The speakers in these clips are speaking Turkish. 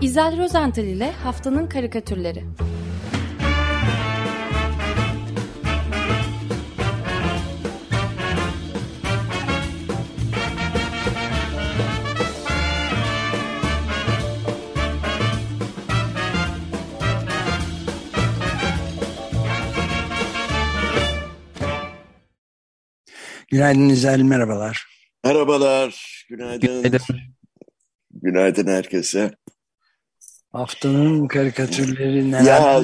İzel Rozental ile Haftanın Karikatürleri Günaydın İzel, merhabalar. Merhabalar, günaydın. Günaydın. Günaydın herkese. Haftanın karikatürleri neler Ya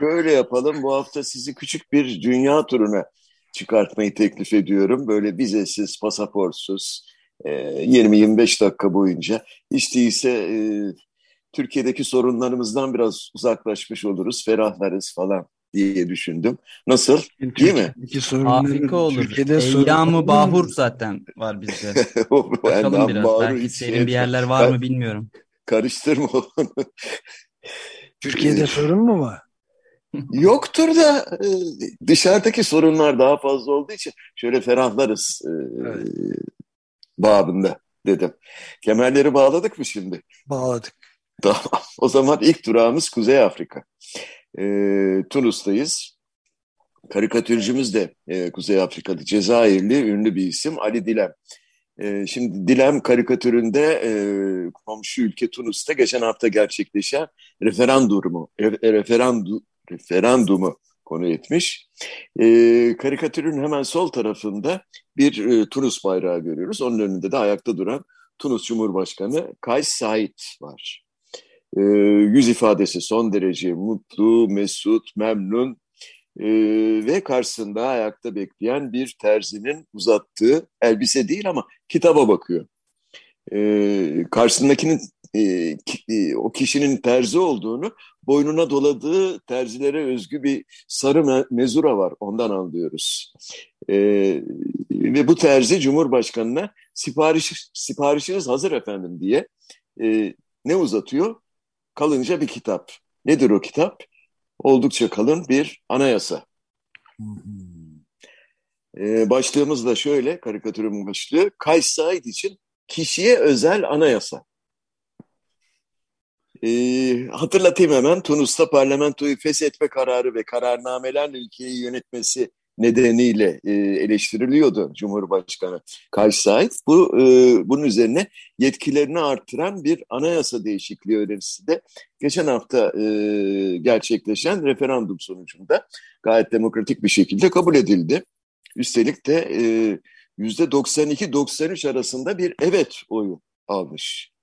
böyle yapalım, bu hafta sizi küçük bir dünya turuna çıkartmayı teklif ediyorum. Böyle vizesiz, pasaportsuz, e, 20-25 dakika boyunca. Hiç değilse e, Türkiye'deki sorunlarımızdan biraz uzaklaşmış oluruz, ferahlarız falan diye düşündüm. Nasıl? Değil mi? Harika olur. Türkiye'de Eyyamı bahur zaten var bizde. Bakalım biraz. bağırıyor, Belki serin şey bir yerler var Ben- mı bilmiyorum. Karıştırma onu. Türkiye'de sorun mu var? Yoktur da e, dışarıdaki sorunlar daha fazla olduğu için şöyle ferahlarız e, Evet. babında dedim. Kemerleri bağladık mı şimdi? Bağladık. Tamam. O zaman ilk durağımız Kuzey Afrika. E, Tunus'tayız. Karikatürcümüz de e, Kuzey Afrika'da Cezayirli ünlü bir isim Ali Dilem. E, şimdi Dilem karikatüründe e, komşu ülke Tunus'ta geçen hafta gerçekleşen referandumu, re- referandu, referandumu konu etmiş. E, karikatürün hemen sol tarafında bir e, Tunus bayrağı görüyoruz. Onun önünde de ayakta duran Tunus Cumhurbaşkanı Kays Said var. E, yüz ifadesi son derece mutlu, mesut, memnun e, ve karşısında ayakta bekleyen bir terzinin uzattığı elbise değil ama kitaba bakıyor. E, karşısındakinin e, ki- e, o kişinin terzi olduğunu boynuna doladığı terzilere özgü bir sarı me- mezura var. Ondan anlıyoruz. E, ve bu terzi Cumhurbaşkanı'na sipariş, siparişiniz hazır efendim diye e, ne uzatıyor? Kalınca bir kitap. Nedir o kitap? Oldukça kalın bir anayasa. E, başlığımız da şöyle, karikatürün başlığı, Kays Said için kişiye özel anayasa. E, hatırlatayım hemen, Tunus'ta parlamentoyu feshetme kararı ve kararnamelerle ülkeyi yönetmesi nedeniyle e, eleştiriliyordu Cumhurbaşkanı Kays. Bu, e, bunun üzerine yetkilerini artıran bir anayasa değişikliği önerisi de geçen hafta e, gerçekleşen referandum sonucunda gayet demokratik bir şekilde kabul edildi. Üstelik de e, yüzde 92-93 arasında bir evet oyu almış.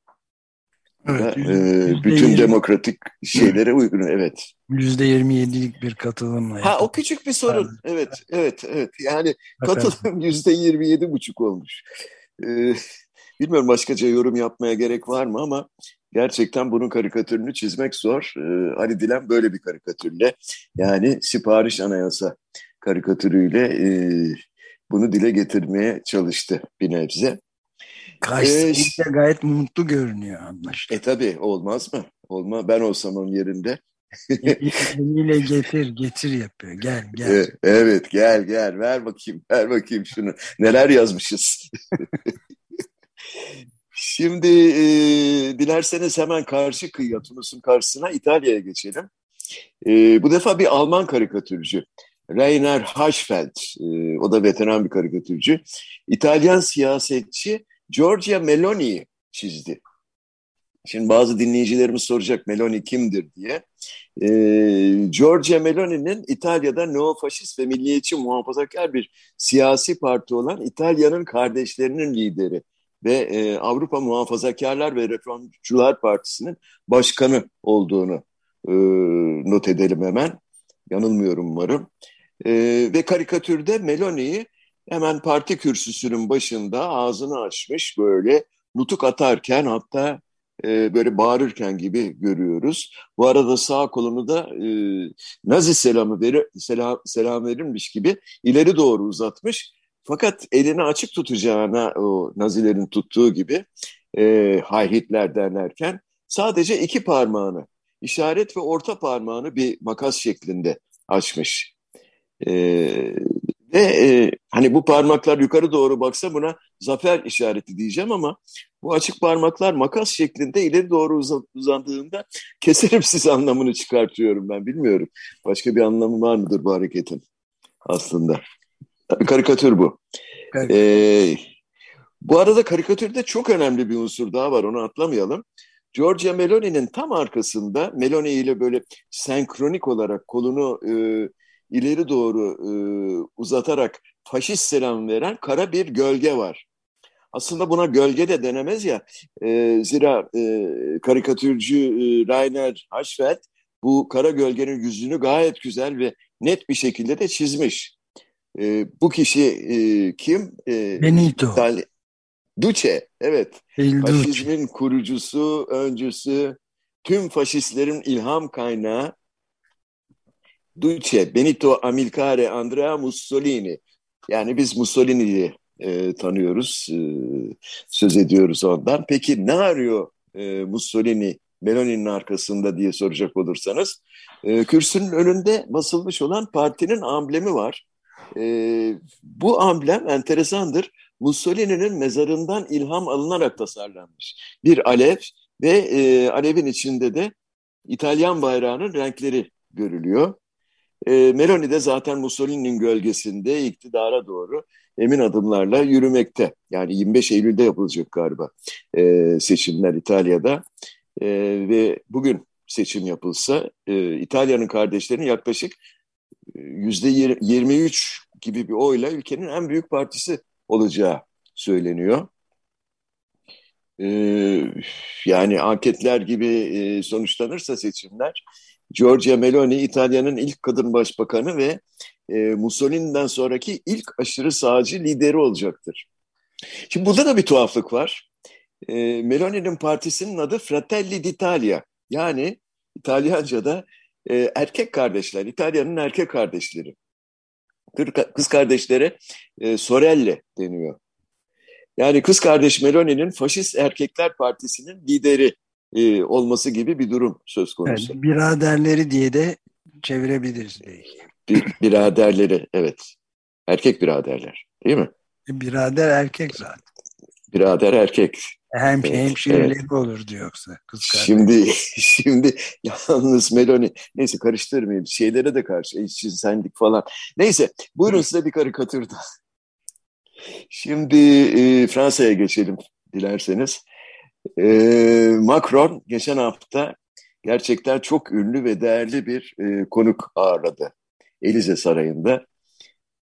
Evet, Ve, yüzde- e, bütün demokratik şeylere uygun. Evet. Yüzde 27'lik bir katılımla. Ha o küçük bir sorun. Evet, evet, evet. Yani katılım yüzde 27 buçuk olmuş. E, bilmiyorum başkaca yorum yapmaya gerek var mı ama gerçekten bunun karikatürünü çizmek zor. E, Ali Dilen böyle bir karikatürle yani sipariş anayasa karikatürüyle e, bunu dile getirmeye çalıştı bir nebze. Karşısında Ee, gayet mutlu görünüyor anlaşılan. E tabi olmaz mı? Olma ben olsam onun yerinde. Eliyle getir getir yapıyor. Gel gel. E, evet gel gel ver bakayım ver bakayım şunu. Neler yazmışız. Şimdi e, dilerseniz hemen karşı kıyıya Tunus'un karşısına İtalya'ya geçelim. E, bu defa bir Alman karikatürcü. Rainer Haschfeld, e, o da veteran bir karikatürcü. İtalyan siyasetçi Giorgia Meloni'yi çizdi. Şimdi bazı dinleyicilerimiz soracak Meloni kimdir diye. Ee, Giorgia Meloni'nin İtalya'da neofaşist ve milliyetçi muhafazakar bir siyasi parti olan İtalya'nın kardeşlerinin lideri ve e, Avrupa Muhafazakarlar ve Reformcular Partisi'nin başkanı olduğunu e, not edelim hemen. Yanılmıyorum umarım. E, ve karikatürde Meloni'yi hemen parti kürsüsünün başında ağzını açmış böyle nutuk atarken hatta e, böyle bağırırken gibi görüyoruz. Bu arada sağ kolunu da e, Nazi selamı verir, selam, selam verilmiş gibi ileri doğru uzatmış. Fakat elini açık tutacağına o Nazilerin tuttuğu gibi e, Hitler derlerken sadece iki parmağını işaret ve orta parmağını bir makas şeklinde açmış. E, Ve e, hani bu parmaklar yukarı doğru baksa buna zafer işareti diyeceğim ama bu açık parmaklar makas şeklinde ileri doğru uzandığında keserim siz anlamını çıkartıyorum ben bilmiyorum. Başka bir anlamı var mıdır bu hareketin aslında? Tabii karikatür bu. Evet. Ee, bu arada karikatürde çok önemli bir unsur daha var onu atlamayalım. Giorgia Meloni'nin tam arkasında Meloni ile böyle senkronik olarak kolunu e, ileri doğru e, uzatarak faşist selam veren kara bir gölge var. Aslında buna gölge de denemez ya. E, zira e, karikatürcü e, Rainer Haşfeld bu kara gölgenin yüzünü gayet güzel ve net bir şekilde de çizmiş. E, bu kişi e, kim? E, Benito. İtalya, Duce, evet. El Faşizmin Duce. kurucusu, öncüsü, tüm faşistlerin ilham kaynağı Duce, Benito Amilcare Andrea Mussolini. Yani biz Mussolini'yi e, tanıyoruz, e, söz ediyoruz ondan. Peki ne arıyor e, Mussolini Meloni'nin arkasında diye soracak olursanız. E, kürsünün önünde basılmış olan partinin amblemi var. E, bu amblem enteresandır. Mussolini'nin mezarından ilham alınarak tasarlanmış. Bir alev ve e, alevin içinde de İtalyan bayrağının renkleri görülüyor. E, Meloni de zaten Mussolini'nin gölgesinde iktidara doğru emin adımlarla yürümekte. Yani 25 Eylül'de yapılacak galiba e, seçimler İtalya'da. E, ve bugün seçim yapılsa e, İtalya'nın kardeşlerinin yaklaşık yüzde 23 gibi bir oyla ülkenin en büyük partisi olacağı söyleniyor. Ee, yani anketler gibi e, sonuçlanırsa seçimler Giorgia Meloni İtalya'nın ilk kadın başbakanı ve e, Mussolini'den sonraki ilk aşırı sağcı lideri olacaktır. Şimdi burada da bir tuhaflık var. E, Meloni'nin partisinin adı Fratelli d'Italia. Yani İtalyanca'da e, erkek kardeşler, İtalya'nın erkek kardeşleri. Kız kardeşlere e, Sorelle deniyor. Yani kız kardeş Meloni'nin Faşist Erkekler Partisi'nin lideri e, olması gibi bir durum söz konusu. Evet, biraderleri diye de çevirebiliriz. Bir, biraderleri, evet. Erkek biraderler, değil mi? Birader erkek zaten. Birader erkek. Hem evet, hemşirelik evet. olurdu yoksa. Kız şimdi şimdi yalnız Meloni neyse karıştırmayayım şeylere de karşı eşcinsellik falan. Neyse buyurun size bir karikatür daha. Şimdi e, Fransa'ya geçelim dilerseniz. E, Macron geçen hafta gerçekten çok ünlü ve değerli bir e, konuk ağırladı. Elize Sarayı'nda.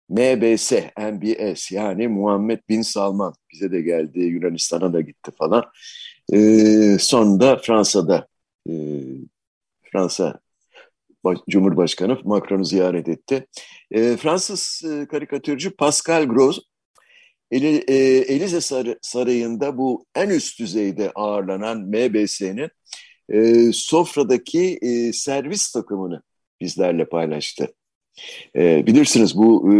MBS, MBS yani Muhammed Bin Salman bize de geldi, Yunanistan'a da gitti falan. E, sonunda Fransa'da e, Fransa Cumhurbaşkanı Macron'u ziyaret etti. E, Fransız e, karikatürcü Pascal Gros Elize Sarayı'nda bu en üst düzeyde ağırlanan MBS'nin e, sofradaki e, servis takımını bizlerle paylaştı. E, bilirsiniz bu e,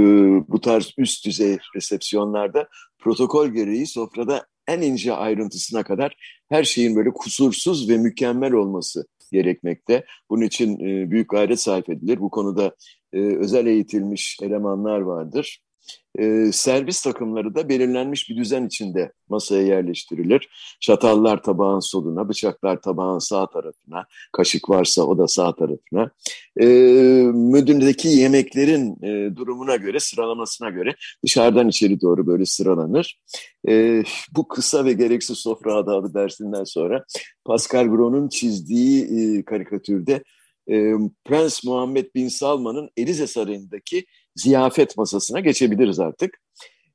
bu tarz üst düzey resepsiyonlarda protokol gereği sofrada en ince ayrıntısına kadar her şeyin böyle kusursuz ve mükemmel olması gerekmekte. Bunun için e, büyük gayret sarf edilir. Bu konuda e, özel eğitilmiş elemanlar vardır e, servis takımları da belirlenmiş bir düzen içinde masaya yerleştirilir. Çatallar tabağın soluna, bıçaklar tabağın sağ tarafına, kaşık varsa o da sağ tarafına. E, müdündeki yemeklerin e, durumuna göre, sıralamasına göre dışarıdan içeri doğru böyle sıralanır. E, bu kısa ve gereksiz sofra adabı dersinden sonra Pascal Gron'un çizdiği e, karikatürde e, Prens Muhammed Bin Salman'ın Elize Sarayı'ndaki ziyafet masasına geçebiliriz artık.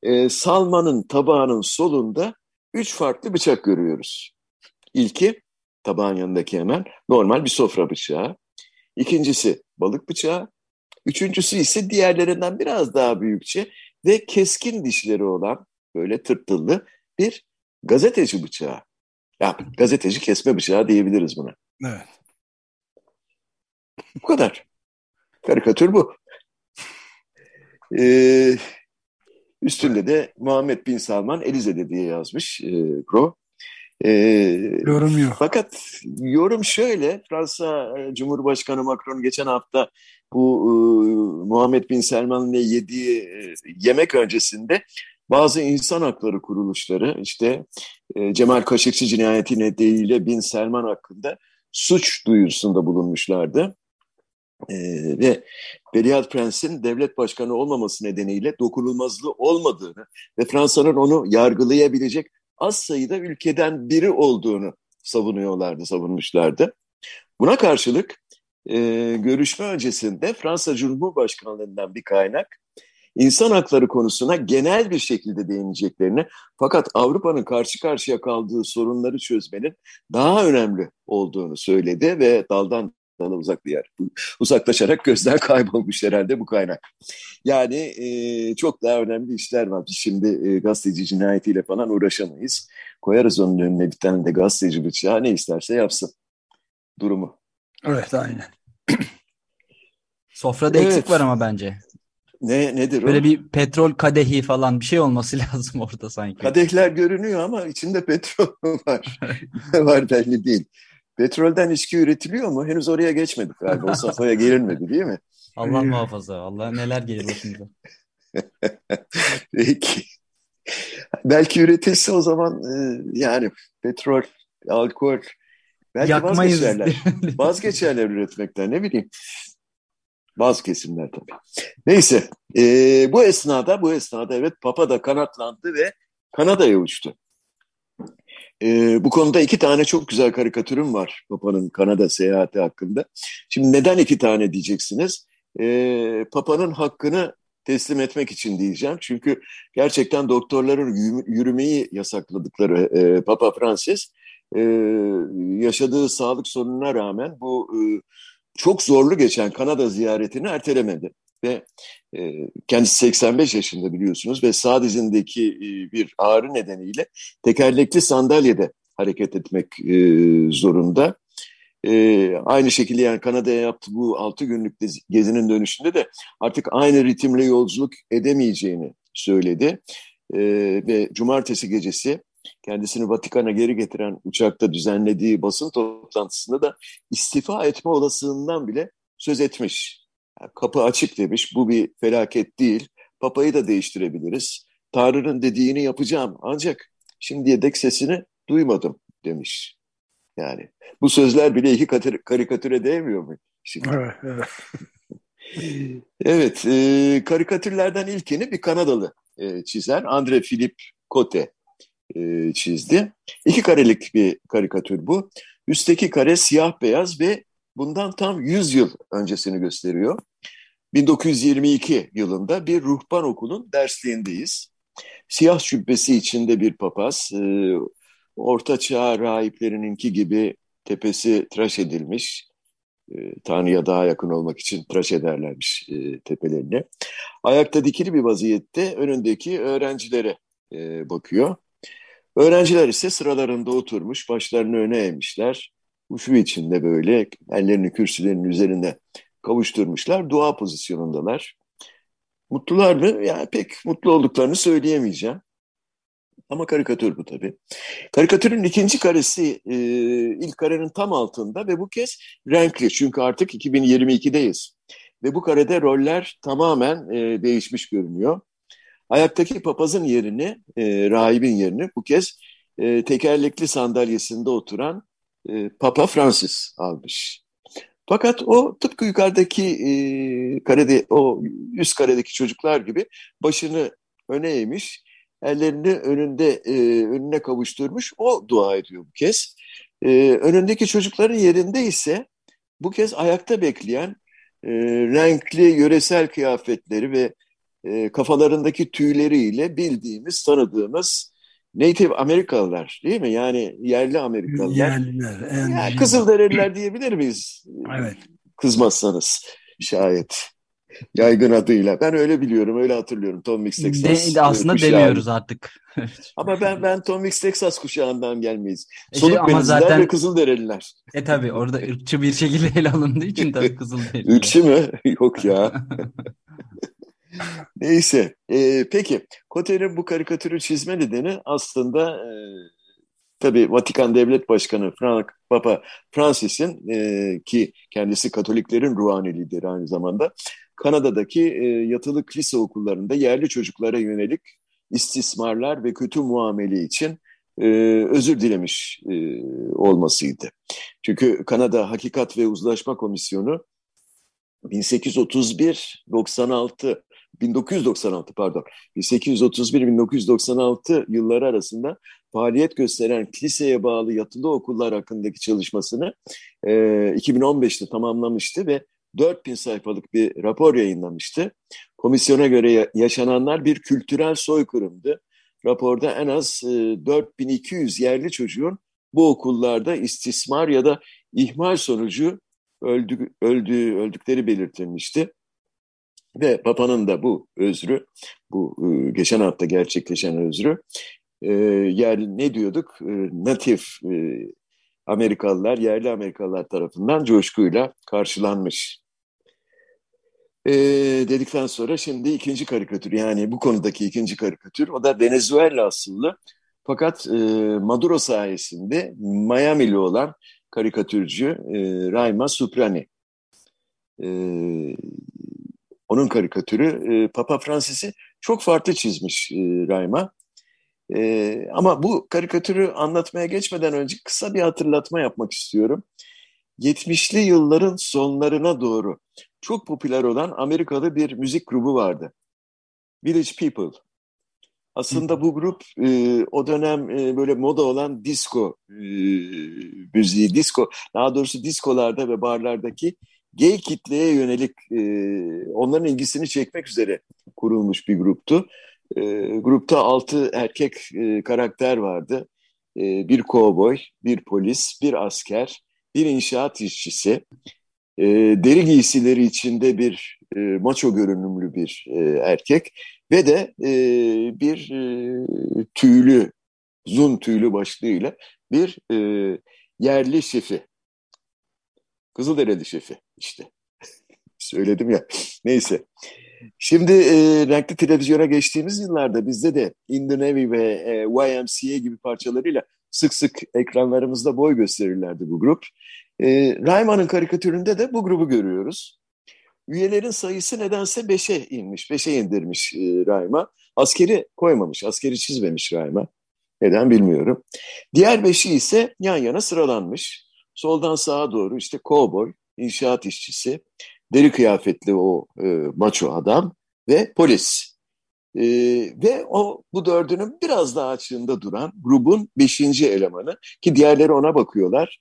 E, Salman'ın tabağının solunda üç farklı bıçak görüyoruz. İlki tabağın yanındaki hemen normal bir sofra bıçağı. İkincisi balık bıçağı. Üçüncüsü ise diğerlerinden biraz daha büyükçe ve keskin dişleri olan böyle tırtıllı bir gazeteci bıçağı. Ya gazeteci kesme bıçağı diyebiliriz buna. Evet. Bu kadar. Karikatür bu. Ee, üstünde de Muhammed Bin Salman Elize'de diye yazmış e, Gro. E, yorum yok. Fakat yorum şöyle, Fransa Cumhurbaşkanı Macron geçen hafta bu e, Muhammed Bin Selman'la yediği e, yemek öncesinde bazı insan hakları kuruluşları işte e, Cemal Kaşıkçı cinayeti nedeniyle Bin Selman hakkında suç duyurusunda bulunmuşlardı. E, ve Veliaht Prens'in devlet başkanı olmaması nedeniyle dokunulmazlığı olmadığını ve Fransa'nın onu yargılayabilecek az sayıda ülkeden biri olduğunu savunuyorlardı, savunmuşlardı. Buna karşılık e, görüşme öncesinde Fransa Cumhurbaşkanlığından bir kaynak insan hakları konusuna genel bir şekilde değineceklerini fakat Avrupa'nın karşı karşıya kaldığı sorunları çözmenin daha önemli olduğunu söyledi ve daldan dala uzaklayarak, uzaklaşarak gözden kaybolmuş herhalde bu kaynak. Yani e, çok daha önemli işler var. Biz şimdi e, gazeteci cinayetiyle falan uğraşamayız. Koyarız onun önüne bir tane de gazeteci bıçağı ne isterse yapsın durumu. Evet aynen. Sofrada evet. eksik var ama bence. Ne nedir Böyle o? bir petrol kadehi falan bir şey olması lazım orada sanki. Kadehler görünüyor ama içinde petrol var. var belli değil. Petrolden içki üretiliyor mu? Henüz oraya geçmedik galiba. O safhaya gelinmedi değil mi? Allah muhafaza. Allah neler gelir başımıza. Peki. Belki üretilse o zaman e, yani petrol, alkol belki Yakmayız. vazgeçerler. vazgeçerler üretmekten ne bileyim. Bazı kesimler tabii. Neyse e, bu esnada bu esnada evet Papa da kanatlandı ve Kanada'ya uçtu. E, bu konuda iki tane çok güzel karikatürüm var Papa'nın Kanada seyahati hakkında. Şimdi neden iki tane diyeceksiniz? E, Papa'nın hakkını teslim etmek için diyeceğim. Çünkü gerçekten doktorların yürümeyi yasakladıkları e, Papa Francis e, yaşadığı sağlık sorununa rağmen bu e, çok zorlu geçen Kanada ziyaretini ertelemedi. Ve e, kendisi 85 yaşında biliyorsunuz ve sağ dizindeki e, bir ağrı nedeniyle tekerlekli sandalyede hareket etmek e, zorunda. E, aynı şekilde yani Kanada'ya yaptığı bu 6 günlük gezinin dönüşünde de artık aynı ritimle yolculuk edemeyeceğini söyledi. E, ve cumartesi gecesi kendisini Vatikan'a geri getiren uçakta düzenlediği basın toplantısında da istifa etme olasılığından bile söz etmiş. Kapı açık demiş, bu bir felaket değil, papayı da değiştirebiliriz. Tanrı'nın dediğini yapacağım ancak şimdiye dek sesini duymadım demiş. Yani bu sözler bile iki karikatüre değmiyor mu? Şimdi? Evet, evet. evet e, karikatürlerden ilkini bir Kanadalı e, çizen Andre Philippe Cote e, çizdi. İki karelik bir karikatür bu. Üstteki kare siyah beyaz ve bundan tam 100 yıl öncesini gösteriyor. 1922 yılında bir ruhban okulun dersliğindeyiz. Siyah cübbesi içinde bir papaz, e, orta çağ rahiplerininki gibi tepesi tıraş edilmiş. E, Tanrı'ya daha yakın olmak için tıraş ederlermiş e, tepelerini. Ayakta dikili bir vaziyette önündeki öğrencilere e, bakıyor. Öğrenciler ise sıralarında oturmuş, başlarını öne eğmişler. Uşu içinde böyle ellerini kürsülerin üzerinde kavuşturmuşlar. Dua pozisyonundalar. Mutlular mı? Yani pek mutlu olduklarını söyleyemeyeceğim. Ama karikatür bu tabii. Karikatürün ikinci karesi e, ilk karenin tam altında ve bu kez renkli. Çünkü artık 2022'deyiz. Ve bu karede roller tamamen e, değişmiş görünüyor. Ayaktaki papazın yerini, e, rahibin yerini bu kez e, tekerlekli sandalyesinde oturan e, Papa Francis almış. Fakat o tıpkı yukarıdaki e, karede, o üst karedeki çocuklar gibi başını öne eğmiş, ellerini önünde e, önüne kavuşturmuş. O dua ediyor bu kez. E, önündeki çocukların yerinde ise bu kez ayakta bekleyen e, renkli yöresel kıyafetleri ve e, kafalarındaki tüyleriyle bildiğimiz, tanıdığımız Native Amerikalılar değil mi? Yani yerli Amerikalılar. Yerliler. En yani Kızılderililer diyebilir miyiz? Evet. Kızmazsanız şayet. Yaygın adıyla. Ben öyle biliyorum, öyle hatırlıyorum. Tom Mix Texas. De, aslında kuşağı. demiyoruz artık. ama ben ben Tom Mix Texas kuşağından gelmeyiz. E Soluk şey, zaten... ve Kızılderililer. E tabi orada ırkçı bir şekilde ele alındığı için tabii Kızılderililer. Irkçı mı? Yok ya. Neyse. E, peki. Kote'nin bu karikatürü çizme nedeni aslında e, tabii Vatikan Devlet Başkanı Frank Papa Francis'in e, ki kendisi Katoliklerin ruhani lideri aynı zamanda Kanada'daki e, yatılı lise okullarında yerli çocuklara yönelik istismarlar ve kötü muamele için e, özür dilemiş e, olmasıydı. Çünkü Kanada Hakikat ve Uzlaşma Komisyonu 1831-96 1996 pardon 1831-1996 yılları arasında faaliyet gösteren kiliseye bağlı yatılı okullar hakkındaki çalışmasını e, 2015'te tamamlamıştı ve 4000 sayfalık bir rapor yayınlamıştı. Komisyona göre yaşananlar bir kültürel soykırımdı. Raporda en az e, 4200 yerli çocuğun bu okullarda istismar ya da ihmal sonucu öldü, öldüğü, öldükleri belirtilmişti. Ve Papa'nın da bu özrü, bu e, geçen hafta gerçekleşen özrü, e, yani ne diyorduk, e, natif Amerikalılar, yerli Amerikalılar tarafından coşkuyla karşılanmış. E, dedikten sonra şimdi ikinci karikatür, yani bu konudaki ikinci karikatür, o da Venezuela asıllı. Fakat e, Maduro sayesinde Miami'li olan karikatürcü e, Raima Suprani. E, onun karikatürü e, Papa Francis'i çok farklı çizmiş e, Raima. E, ama bu karikatürü anlatmaya geçmeden önce kısa bir hatırlatma yapmak istiyorum. 70'li yılların sonlarına doğru çok popüler olan Amerikalı bir müzik grubu vardı. Village People. Aslında bu grup e, o dönem e, böyle moda olan disco e, müziği, disco, daha doğrusu diskolarda ve barlardaki gay kitleye yönelik e, onların ilgisini çekmek üzere kurulmuş bir gruptu. E, grupta altı erkek e, karakter vardı. E, bir kovboy, bir polis, bir asker, bir inşaat işçisi, e, deri giysileri içinde bir e, maço görünümlü bir e, erkek ve de e, bir e, tüylü, uzun tüylü başlığıyla bir e, yerli şefi. Kızılderili şefi işte. Söyledim ya. Neyse. Şimdi e, renkli televizyona geçtiğimiz yıllarda bizde de In the Navy ve e, YMCA gibi parçalarıyla sık sık ekranlarımızda boy gösterirlerdi bu grup. E, Raymann'ın karikatüründe de bu grubu görüyoruz. Üyelerin sayısı nedense beşe inmiş, beşe indirmiş e, Rayma. Askeri koymamış, askeri çizmemiş Rayma. Neden bilmiyorum. Diğer beşi ise yan yana sıralanmış. Soldan sağa doğru işte kovboy, inşaat işçisi, deri kıyafetli o e, maço adam ve polis. E, ve o bu dördünün biraz daha açığında duran grubun beşinci elemanı ki diğerleri ona bakıyorlar.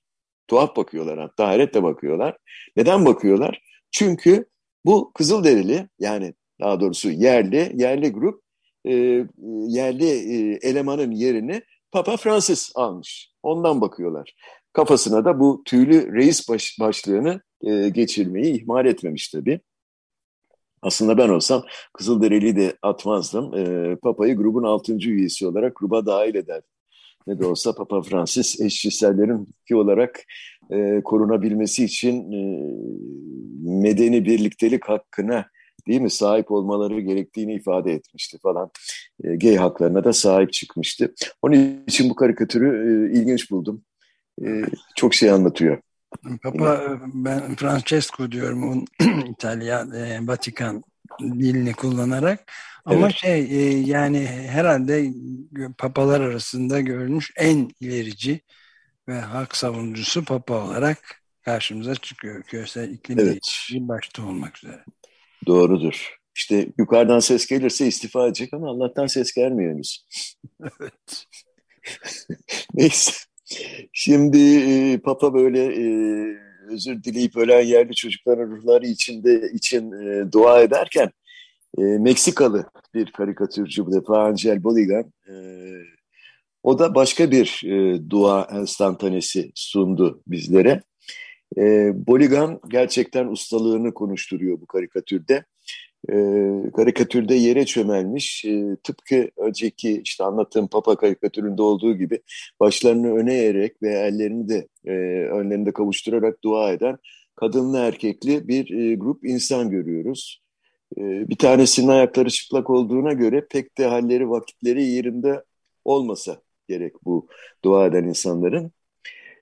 Tuhaf bakıyorlar hatta hayretle bakıyorlar. Neden bakıyorlar? Çünkü bu Kızılderili yani daha doğrusu yerli, yerli grup e, yerli e, elemanın yerini Papa Francis almış. Ondan bakıyorlar. Kafasına da bu tüylü reis baş, başlığını e, geçirmeyi ihmal etmemiş tabii. Aslında ben olsam Kızılderili'yi de atmazdım. E, Papa'yı grubun altıncı üyesi olarak gruba dahil ederdim. Ne de olsa Papa Francis eşcinsellerin ki olarak e, korunabilmesi için e, medeni birliktelik hakkına değil mi sahip olmaları gerektiğini ifade etmişti falan. E, gay haklarına da sahip çıkmıştı. Onun için bu karikatürü e, ilginç buldum. E, çok şey anlatıyor. Papa ben Francesco diyorum onun İtalya e, Vatikan dilini kullanarak ama evet. şey e, yani herhalde papalar arasında görülmüş en ilerici ve hak savunucusu papa olarak karşımıza çıkıyor. Küresel iklim evet. değişikliği başta olmak üzere. Doğrudur. İşte yukarıdan ses gelirse istifa edecek ama Allah'tan ses gelmiyor henüz. evet. Neyse. Şimdi e, Papa böyle e, özür dileyip ölen yerli çocukların ruhları içinde için e, dua ederken Meksikalı bir karikatürcü bu defa Angel Boligan o da başka bir dua enstantanesi sundu bizlere. E, Boligan gerçekten ustalığını konuşturuyor bu karikatürde. E, karikatürde yere çömelmiş, e, tıpkı önceki işte anlattığım Papa karikatüründe olduğu gibi başlarını öne eğerek ve ellerini de e, önlerinde kavuşturarak dua eden kadınlı erkekli bir e, grup insan görüyoruz. E, bir tanesinin ayakları çıplak olduğuna göre pek de halleri vakitleri yerinde olmasa gerek bu dua eden insanların.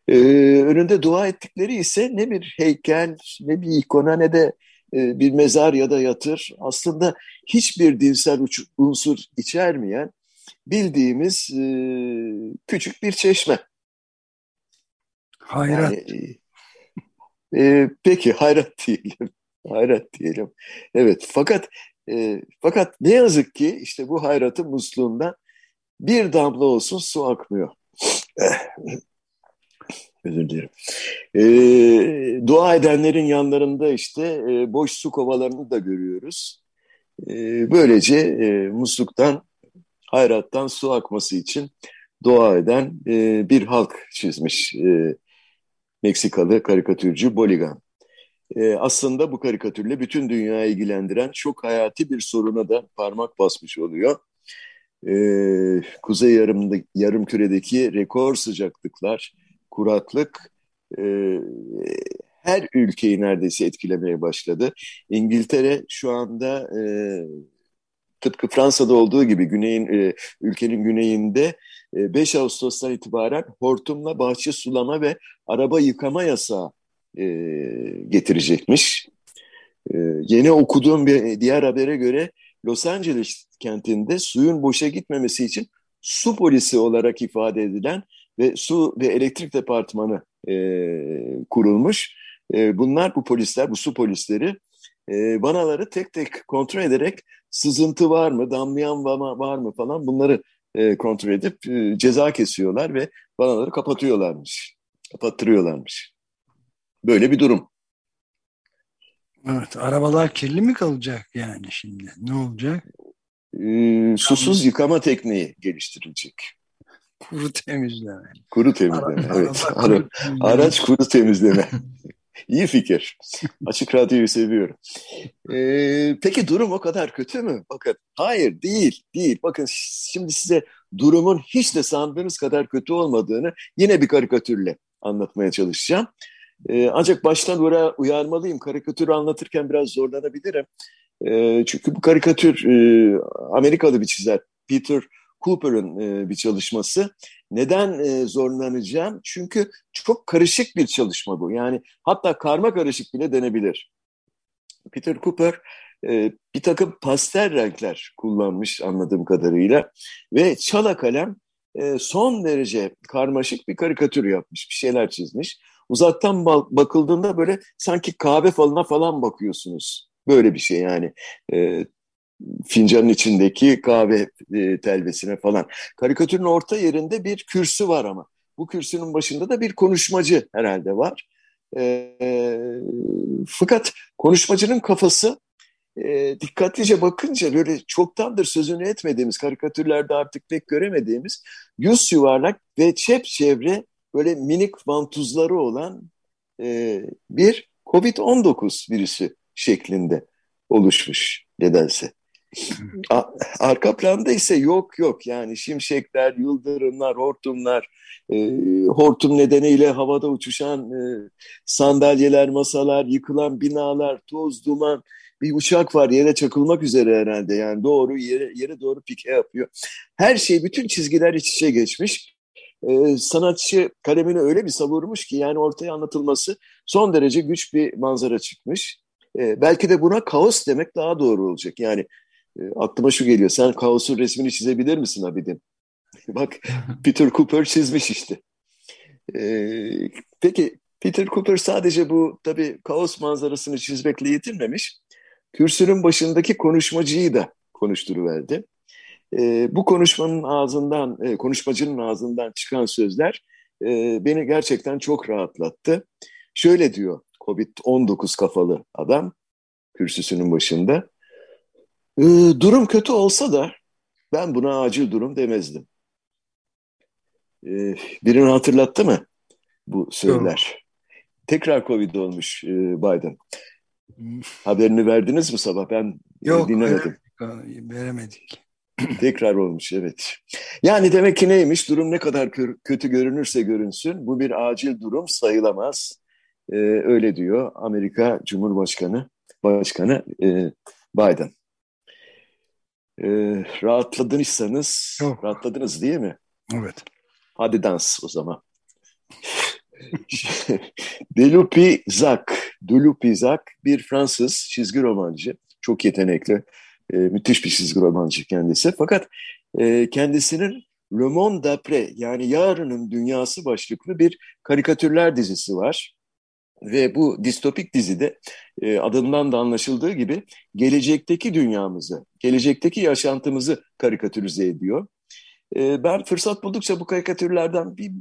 Ee, önünde dua ettikleri ise ne bir heykel, ne bir ikona ne de e, bir mezar ya da yatır. Aslında hiçbir dinsel unsur içermeyen bildiğimiz e, küçük bir çeşme. Hayrat. Yani, e, peki hayrat diyelim. hayrat diyelim. Evet fakat e, fakat ne yazık ki işte bu hayratın musluğunda bir damla olsun su akmıyor. Özür dilerim. E, dua edenlerin yanlarında işte e, boş su kovalarını da görüyoruz. E, böylece e, musluktan, hayrattan su akması için dua eden e, bir halk çizmiş e, Meksikalı karikatürcü Boligan. E, aslında bu karikatürle bütün dünyayı ilgilendiren çok hayati bir soruna da parmak basmış oluyor. E, Kuzey yarım küredeki rekor sıcaklıklar, kuraklık e, her ülkeyi neredeyse etkilemeye başladı. İngiltere şu anda e, tıpkı Fransa'da olduğu gibi güneyin e, ülkenin güneyinde e, 5 Ağustos'tan itibaren hortumla bahçe sulama ve araba yıkama yasağı e, getirecekmiş. E, yeni okuduğum bir diğer habere göre Los Angeles kentinde suyun boşa gitmemesi için su polisi olarak ifade edilen ve su ve elektrik departmanı e, kurulmuş. E, bunlar bu polisler, bu su polisleri e, vanaları tek tek kontrol ederek sızıntı var mı, damlayan var mı falan bunları e, kontrol edip e, ceza kesiyorlar ve vanaları kapatıyorlarmış, kapattırıyorlarmış. Böyle bir durum. Evet, arabalar kirli mi kalacak yani şimdi? Ne olacak? E, susuz yıkama tekniği geliştirilecek. Kuru temizleme. Kuru temizleme, Ara, evet. Ara, kuru araç kuru temizleme. İyi fikir. Açık radyoyu seviyorum. Ee, peki durum o kadar kötü mü? Bakın hayır değil, değil. Bakın şimdi size durumun hiç de sandığınız kadar kötü olmadığını yine bir karikatürle anlatmaya çalışacağım. Ee, ancak baştan uyarmalıyım. Karikatürü anlatırken biraz zorlanabilirim. Ee, çünkü bu karikatür e, Amerikalı bir çizer. Peter Cooper'ın e, bir çalışması. Neden e, zorlanacağım? Çünkü çok karışık bir çalışma bu. Yani hatta karma karışık bile denebilir. Peter Cooper e, bir takım pastel renkler kullanmış anladığım kadarıyla ve çala kalem e, son derece karmaşık bir karikatür yapmış, bir şeyler çizmiş. Uzaktan bakıldığında böyle sanki kahve falına falan bakıyorsunuz. Böyle bir şey yani. E, fincanın içindeki kahve e, telvesine falan. Karikatürün orta yerinde bir kürsü var ama. Bu kürsünün başında da bir konuşmacı herhalde var. E, fakat konuşmacının kafası e, dikkatlice bakınca böyle çoktandır sözünü etmediğimiz karikatürlerde artık pek göremediğimiz yüz yuvarlak ve çep çevre böyle minik vantuzları olan e, bir COVID-19 virüsü şeklinde oluşmuş nedense. Arka planda ise yok yok yani şimşekler, yıldırımlar, hortumlar, e, hortum nedeniyle havada uçuşan e, sandalyeler, masalar, yıkılan binalar, toz, duman, bir uçak var yere çakılmak üzere herhalde yani doğru yere, yere doğru pike yapıyor. Her şey bütün çizgiler iç içe geçmiş. Ee, sanatçı kalemini öyle bir savurmuş ki yani ortaya anlatılması son derece güç bir manzara çıkmış. Ee, belki de buna kaos demek daha doğru olacak. Yani e, aklıma şu geliyor. Sen kaosun resmini çizebilir misin Abidin? Bak Peter Cooper çizmiş işte. E, peki Peter Cooper sadece bu tabii kaos manzarasını çizmekle yetinmemiş. Kürsünün başındaki konuşmacıyı da konuşturuverdi. E, bu konuşmanın ağzından, e, konuşmacının ağzından çıkan sözler e, beni gerçekten çok rahatlattı. Şöyle diyor Covid-19 kafalı adam kürsüsünün başında. Ee, durum kötü olsa da ben buna acil durum demezdim. Ee, birini hatırlattı mı bu söyler? Yok. Tekrar Covid olmuş e, Biden. Haberini verdiniz mi sabah? Ben Yok, dinlemedim. Veremedik. Tekrar olmuş evet. Yani demek ki neymiş? Durum ne kadar kötü görünürse görünsün bu bir acil durum sayılamaz. Ee, öyle diyor Amerika Cumhurbaşkanı Başkanı e, Biden. E, rahatladıysanız, Çok. rahatladınız değil mi? Evet. Hadi dans o zaman. Delupi Zak, Delupi Zak bir Fransız çizgi romancı. Çok yetenekli, e, müthiş bir çizgi romancı kendisi. Fakat e, kendisinin Le Monde d'Après yani Yarının Dünyası başlıklı bir karikatürler dizisi var. Ve bu distopik dizide e, adından da anlaşıldığı gibi gelecekteki dünyamızı, gelecekteki yaşantımızı karikatürize ediyor. E, ben fırsat buldukça bu karikatürlerden bir,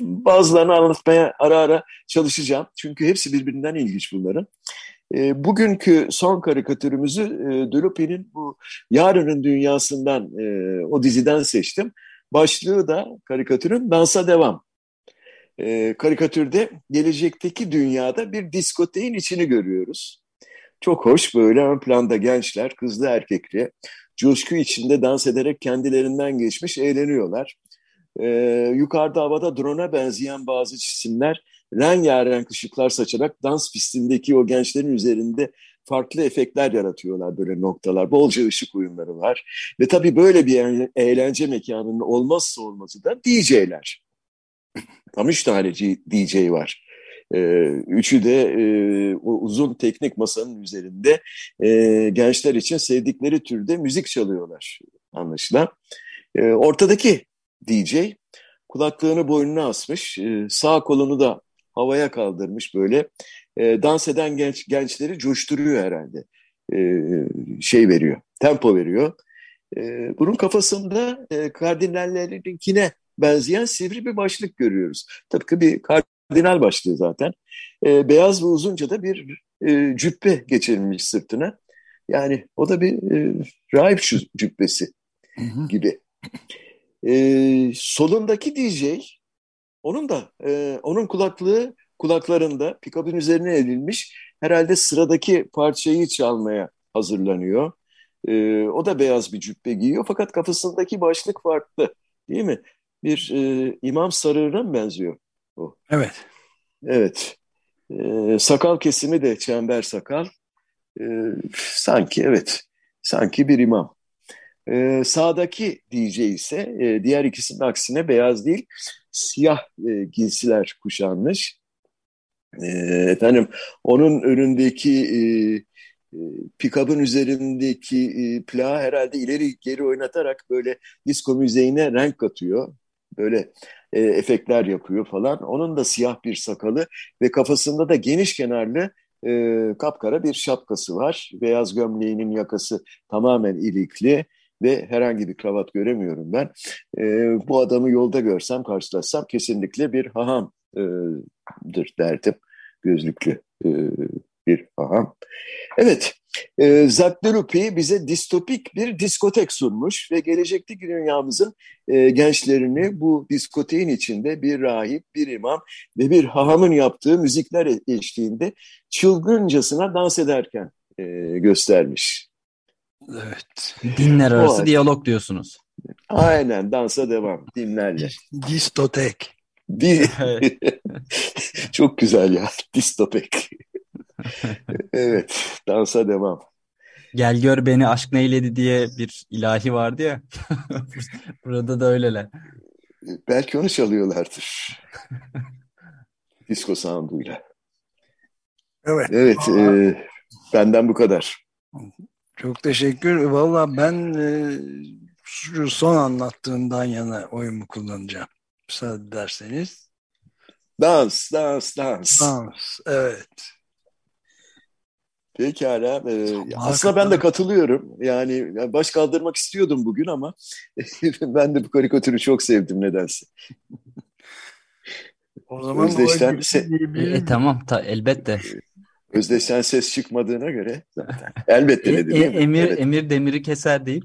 bazılarını anlatmaya ara ara çalışacağım. Çünkü hepsi birbirinden ilginç bunların. E, bugünkü son karikatürümüzü e, Dölopin'in bu Yarının Dünyası'ndan, e, o diziden seçtim. Başlığı da karikatürün Dansa Devam. E, karikatürde gelecekteki dünyada bir diskoteğin içini görüyoruz. Çok hoş böyle ön planda gençler, kızlı erkekli, coşku içinde dans ederek kendilerinden geçmiş eğleniyorlar. Ee, yukarıda havada drone'a benzeyen bazı cisimler rengarenk ışıklar saçarak dans pistindeki o gençlerin üzerinde farklı efektler yaratıyorlar böyle noktalar. Bolca ışık oyunları var. Ve tabii böyle bir eğlence mekanının olmazsa olmazı da DJ'ler. Tam üç tane DJ var. Ee, üçü de e, o uzun teknik masanın üzerinde e, gençler için sevdikleri türde müzik çalıyorlar anlaşılan. E, ortadaki DJ kulaklığını boynuna asmış, e, sağ kolunu da havaya kaldırmış böyle. E, dans eden genç gençleri coşturuyor herhalde. E, şey veriyor, tempo veriyor. E, bunun kafasında e, kardinallerinkine benzeyen sivri bir başlık görüyoruz. Tıpkı bir kardinal başlığı zaten. E, beyaz ve uzunca da bir e, cübbe geçirilmiş sırtına. Yani o da bir e, rahip cübbesi gibi. E, solundaki DJ, onun da e, onun kulaklığı kulaklarında pikabın üzerine edilmiş. Herhalde sıradaki parçayı çalmaya hazırlanıyor. E, o da beyaz bir cübbe giyiyor fakat kafasındaki başlık farklı değil mi? Bir e, imam sarığına mı benziyor o? Evet. Evet. E, sakal kesimi de çember sakal. E, sanki evet. Sanki bir imam. E, sağdaki DJ ise e, diğer ikisinin aksine beyaz değil, siyah e, giysiler kuşanmış. E, efendim onun önündeki e, e, pick-up'ın üzerindeki e, plağı herhalde ileri geri oynatarak böyle disco müziğine renk katıyor. Böyle e, efektler yapıyor falan. Onun da siyah bir sakalı ve kafasında da geniş kenarlı e, kapkara bir şapkası var. Beyaz gömleğinin yakası tamamen ilikli ve herhangi bir kravat göremiyorum ben. E, bu adamı yolda görsem, karşılaşsam kesinlikle bir hahamdır derdim. Gözlüklü e, bir haham. Evet, e, Zakderupi bize distopik bir diskotek sunmuş ve gelecekteki dünyamızın e, gençlerini bu diskoteğin içinde bir rahip, bir imam ve bir hahamın yaptığı müzikler eşliğinde çılgıncasına dans ederken e, göstermiş. Evet. Dinler arası diyalog diyorsunuz. Aynen dansa devam dinlerle. Distotek. Di Çok güzel ya distopek. evet dansa devam. Gel gör beni aşk neyledi diye bir ilahi vardı ya. Burada da öyleler. Belki onu çalıyorlardır. Disko sounduyla. Evet. Evet. E, benden bu kadar. Çok teşekkür. Valla ben e, şu son anlattığından yana oyumu kullanacağım. Müsaade ederseniz. Dans, dans, dans. Dans, evet. Pekala. Ee, aslında ben de katılıyorum. Yani baş kaldırmak istiyordum bugün ama ben de bu karikatürü çok sevdim nedense. O zaman Özdeşten, o se e, e, tamam ta, elbette. Özdeşten ses çıkmadığına göre zaten. Elbette e, dedi e, mi? Emir, evet. emir demiri keser deyip.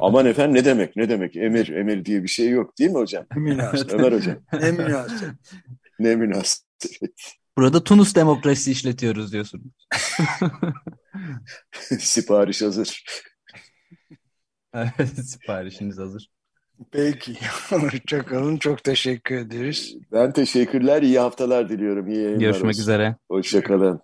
Aman efendim ne demek ne demek emir emir diye bir şey yok değil mi hocam? Münasebet. Ömer hocam. ne münasebet. Ne münasebet. Burada Tunus demokrasisi işletiyoruz diyorsunuz. Sipariş hazır. Evet, siparişiniz hazır. Peki. Hoşçakalın. Çok teşekkür ederiz. Ben teşekkürler. iyi haftalar diliyorum. İyi yayınlar Görüşmek olsun. üzere. Hoşçakalın.